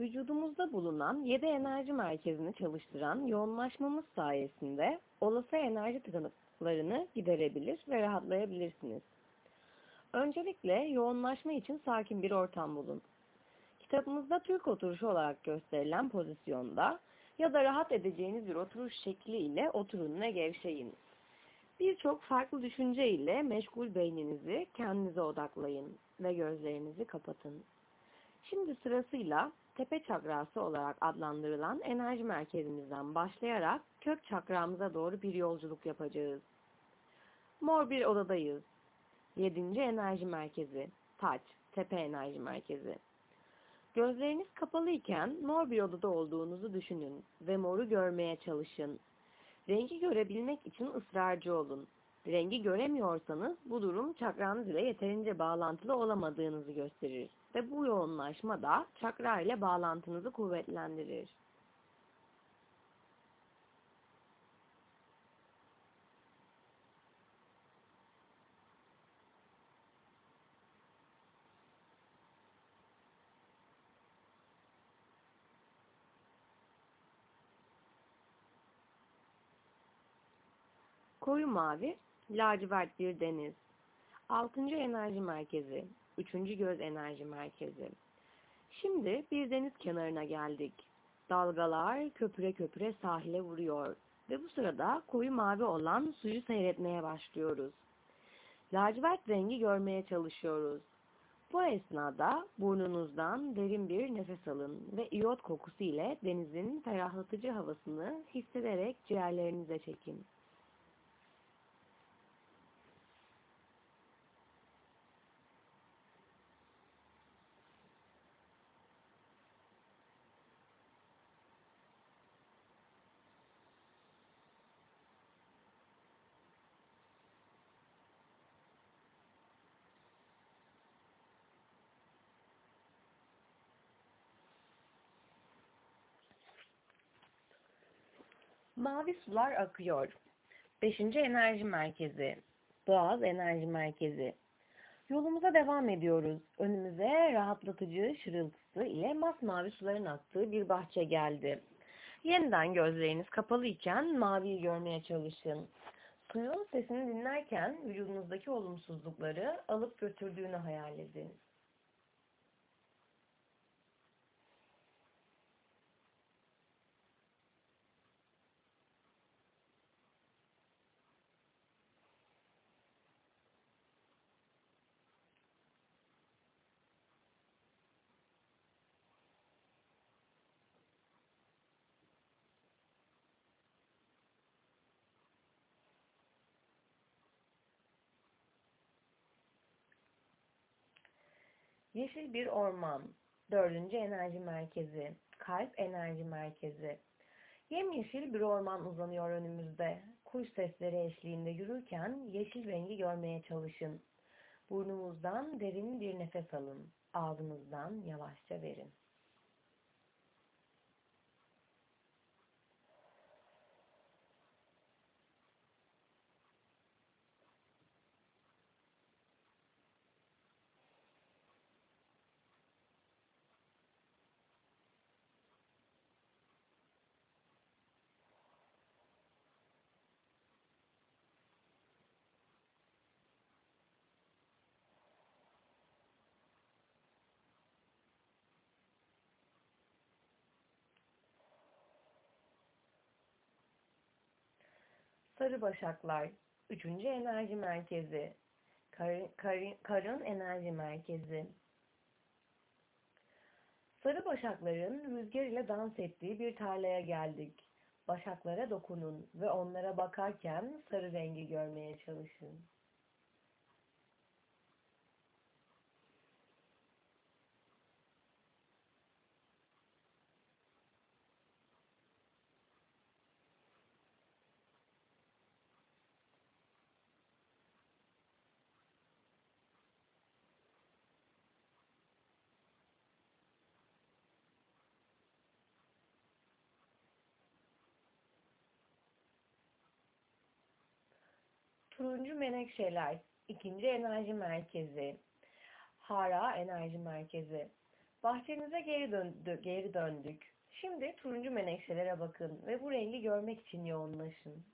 Vücudumuzda bulunan 7 enerji merkezini çalıştıran yoğunlaşmamız sayesinde olası enerji tıkanıklarını giderebilir ve rahatlayabilirsiniz. Öncelikle yoğunlaşma için sakin bir ortam bulun. Kitabımızda Türk oturuşu olarak gösterilen pozisyonda ya da rahat edeceğiniz bir oturuş şekli ile oturun ve gevşeyin. Birçok farklı düşünce ile meşgul beyninizi kendinize odaklayın ve gözlerinizi kapatın. Şimdi sırasıyla tepe çakrası olarak adlandırılan enerji merkezimizden başlayarak kök çakramıza doğru bir yolculuk yapacağız. Mor bir odadayız. Yedinci enerji merkezi, taç, tepe enerji merkezi. Gözleriniz kapalı iken mor bir odada olduğunuzu düşünün ve moru görmeye çalışın. Rengi görebilmek için ısrarcı olun. Rengi göremiyorsanız bu durum çakranız ile yeterince bağlantılı olamadığınızı gösterir ve bu yoğunlaşma da çakra ile bağlantınızı kuvvetlendirir. Koyu mavi, lacivert bir deniz. Altıncı enerji merkezi, üçüncü göz enerji merkezi. Şimdi bir deniz kenarına geldik. Dalgalar köpüre köpüre sahile vuruyor ve bu sırada koyu mavi olan suyu seyretmeye başlıyoruz. Lacivert rengi görmeye çalışıyoruz. Bu esnada burnunuzdan derin bir nefes alın ve iyot kokusu ile denizin ferahlatıcı havasını hissederek ciğerlerinize çekin. Mavi sular akıyor. Beşinci enerji merkezi. Boğaz enerji merkezi. Yolumuza devam ediyoruz. Önümüze rahatlatıcı şırıltısı ile masmavi suların aktığı bir bahçe geldi. Yeniden gözleriniz kapalı iken maviyi görmeye çalışın. Suyun sesini dinlerken vücudunuzdaki olumsuzlukları alıp götürdüğünü hayal edin. Yeşil bir orman, dördüncü enerji merkezi, kalp enerji merkezi. Yemyeşil bir orman uzanıyor önümüzde. Kuş sesleri eşliğinde yürürken yeşil rengi görmeye çalışın. Burnumuzdan derin bir nefes alın. Ağzınızdan yavaşça verin. Sarı başaklar, üçüncü enerji merkezi, karın, karın, karın enerji merkezi. Sarı başakların rüzgar ile dans ettiği bir tarlaya geldik. Başaklara dokunun ve onlara bakarken sarı rengi görmeye çalışın. Turuncu menekşeler, ikinci enerji merkezi, Hara enerji merkezi. Bahçenize geri, döndü, geri döndük. Şimdi turuncu menekşelere bakın ve bu rengi görmek için yoğunlaşın.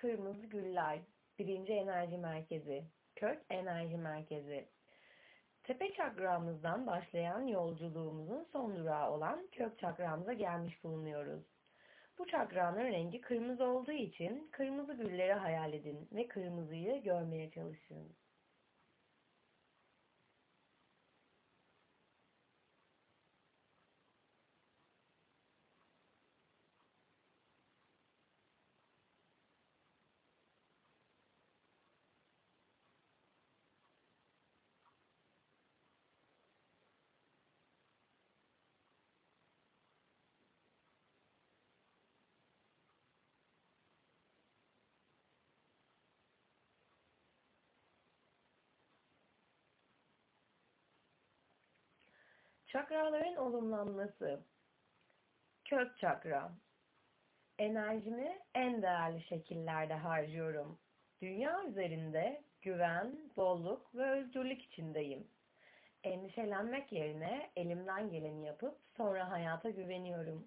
Kırmızı güller, birinci enerji merkezi, kök enerji merkezi. Tepe çakramızdan başlayan yolculuğumuzun son durağı olan kök çakramıza gelmiş bulunuyoruz. Bu çakranın rengi kırmızı olduğu için kırmızı gülleri hayal edin ve kırmızıyı görmeye çalışın. Çakraların olumlanması. Kök çakra. Enerjimi en değerli şekillerde harcıyorum. Dünya üzerinde güven, bolluk ve özgürlük içindeyim. Endişelenmek yerine elimden geleni yapıp sonra hayata güveniyorum.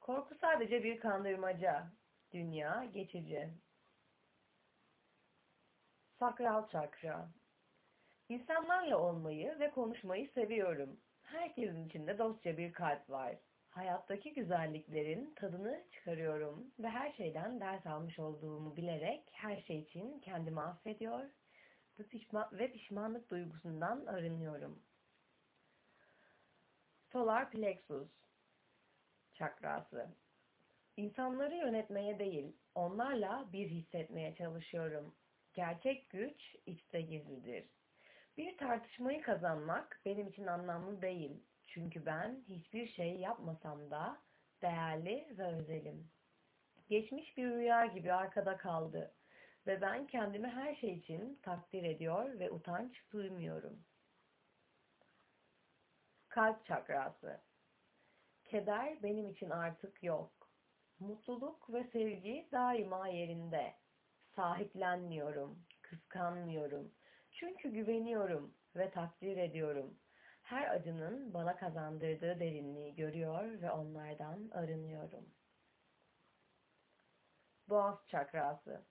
Korku sadece bir kandırmaca. Dünya geçici. Sakral çakra. İnsanlarla olmayı ve konuşmayı seviyorum. Herkesin içinde dostça bir kalp var. Hayattaki güzelliklerin tadını çıkarıyorum ve her şeyden ders almış olduğumu bilerek her şey için kendimi affediyor ve, pişman ve pişmanlık duygusundan arınıyorum. Solar plexus çakrası. İnsanları yönetmeye değil, onlarla bir hissetmeye çalışıyorum. Gerçek güç içte gizlidir. Bir tartışmayı kazanmak benim için anlamlı değil. Çünkü ben hiçbir şey yapmasam da değerli ve özelim. Geçmiş bir rüya gibi arkada kaldı ve ben kendimi her şey için takdir ediyor ve utanç duymuyorum. Kalp çakrası Keder benim için artık yok. Mutluluk ve sevgi daima yerinde. Sahiplenmiyorum, kıskanmıyorum çünkü güveniyorum ve takdir ediyorum. Her acının bana kazandırdığı derinliği görüyor ve onlardan arınıyorum. Boğaz çakrası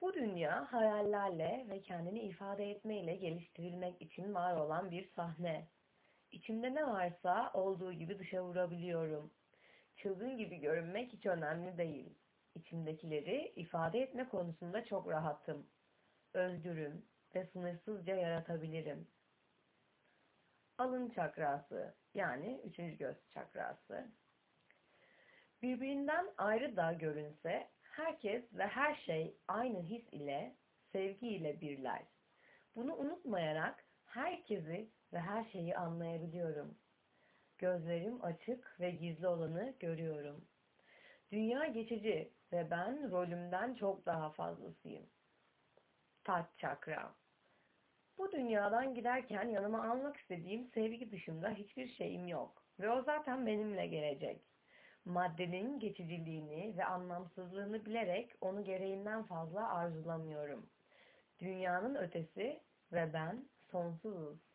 Bu dünya hayallerle ve kendini ifade etmeyle geliştirilmek için var olan bir sahne. İçimde ne varsa olduğu gibi dışa vurabiliyorum. Çılgın gibi görünmek hiç önemli değil. İçimdekileri ifade etme konusunda çok rahatım özgürüm ve sınırsızca yaratabilirim. Alın çakrası yani üçüncü göz çakrası. Birbirinden ayrı da görünse herkes ve her şey aynı his ile, sevgi ile birler. Bunu unutmayarak herkesi ve her şeyi anlayabiliyorum. Gözlerim açık ve gizli olanı görüyorum. Dünya geçici ve ben rolümden çok daha fazlasıyım. Taç çakra. Bu dünyadan giderken yanıma almak istediğim sevgi dışında hiçbir şeyim yok. Ve o zaten benimle gelecek. Maddenin geçiciliğini ve anlamsızlığını bilerek onu gereğinden fazla arzulamıyorum. Dünyanın ötesi ve ben sonsuzuz.